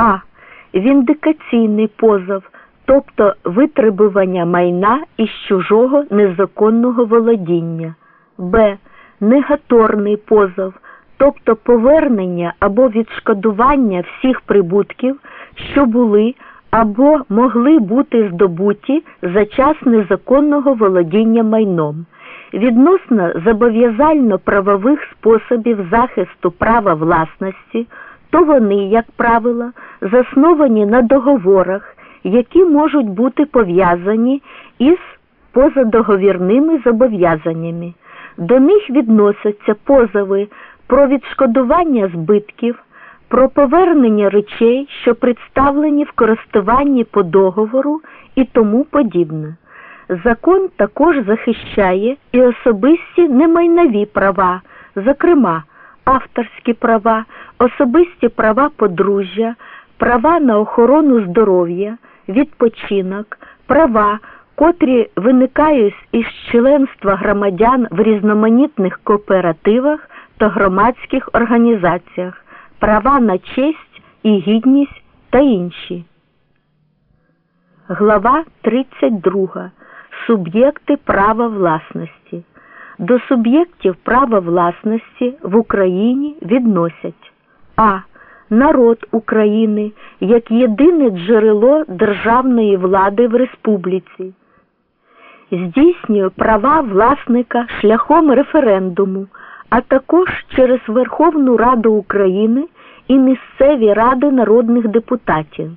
А. Віндикаційний позов, тобто витребування майна із чужого незаконного володіння. Б. Негаторний позов, тобто повернення або відшкодування всіх прибутків, що були або могли бути здобуті за час незаконного володіння майном. Відносно зобов'язально-правових способів захисту права власності, то вони, як правило, засновані на договорах, які можуть бути пов'язані із позадоговірними зобов'язаннями. До них відносяться позови про відшкодування збитків, про повернення речей, що представлені в користуванні по договору і тому подібне. Закон також захищає і особисті немайнові права, зокрема, авторські права, особисті права подружжя, права на охорону здоров'я, відпочинок, права, котрі виникають із членства громадян в різноманітних кооперативах та громадських організаціях, права на честь і гідність та інші. Глава 32. Суб'єкти права власності. До суб'єктів права власності в Україні відносять А. Народ України як єдине джерело державної влади в республіці. Здійснює права власника шляхом референдуму, а також через Верховну Раду України і місцеві ради народних депутатів.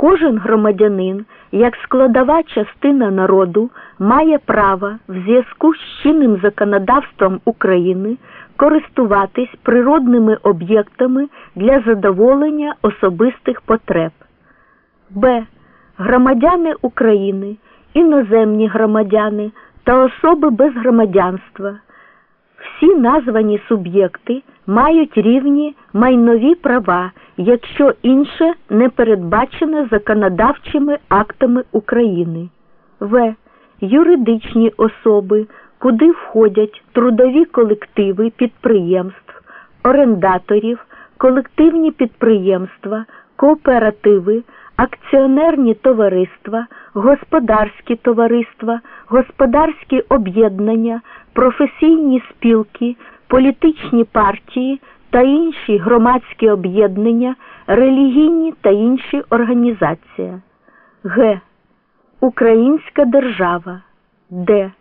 Кожен громадянин, як складова частина народу, має право в зв'язку з чинним законодавством України користуватись природними об'єктами для задоволення особистих потреб. Б. Громадяни України, іноземні громадяни та особи без громадянства. Всі названі суб'єкти мають рівні майнові права, якщо інше не передбачене законодавчими актами України. В. Юридичні особи, куди входять трудові колективи підприємств, орендаторів, колективні підприємства, кооперативи, акціонерні товариства, господарські товариства, господарські об'єднання, професійні спілки, політичні партії та інші громадські об'єднання, релігійні та інші організації. Г. Українська держава. Д.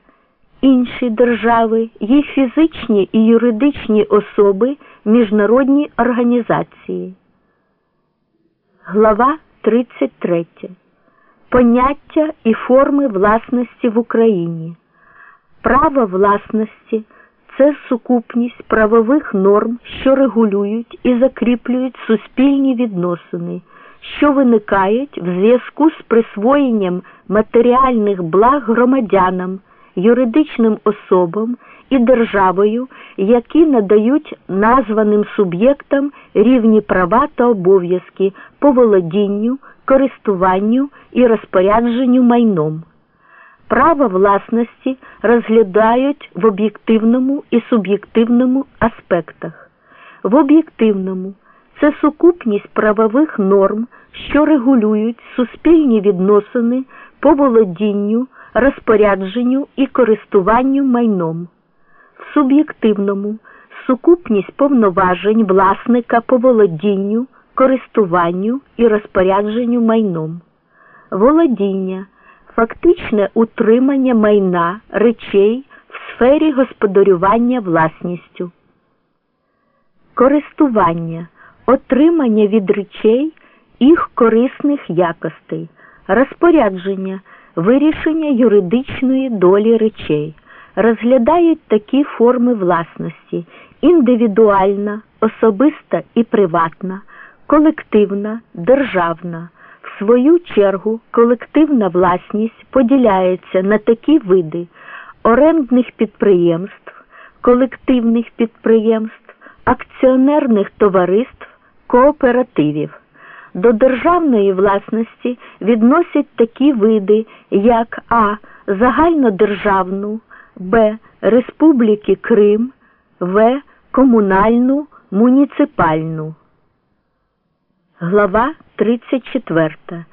Інші держави є фізичні і юридичні особи міжнародні організації. Глава 33. Поняття і форми власності в Україні. Право власності це сукупність правових норм, що регулюють і закріплюють суспільні відносини, що виникають в зв'язку з присвоєнням матеріальних благ громадянам, юридичним особам і державою, які надають названим суб'єктам рівні права та обов'язки по володінню, користуванню і розпорядженню майном. Право власності розглядають в об'єктивному і суб'єктивному аспектах. В об'єктивному це сукупність правових норм, що регулюють суспільні відносини по володінню, розпорядженню і користуванню майном. В суб'єктивному сукупність повноважень власника по володінню, користуванню і розпорядженню майном. Володіння фактичне утримання майна речей в сфері господарювання власністю. Користування отримання від речей їх корисних якостей, розпорядження, вирішення юридичної долі речей, розглядають такі форми власності індивідуальна, особиста і приватна, колективна, державна. Свою чергу колективна власність поділяється на такі види орендних підприємств, колективних підприємств, акціонерних товариств, кооперативів. До державної власності відносять такі види, як А. Загальнодержавну, Б. Республіки Крим, В. Комунальну, муніципальну. Глава 34.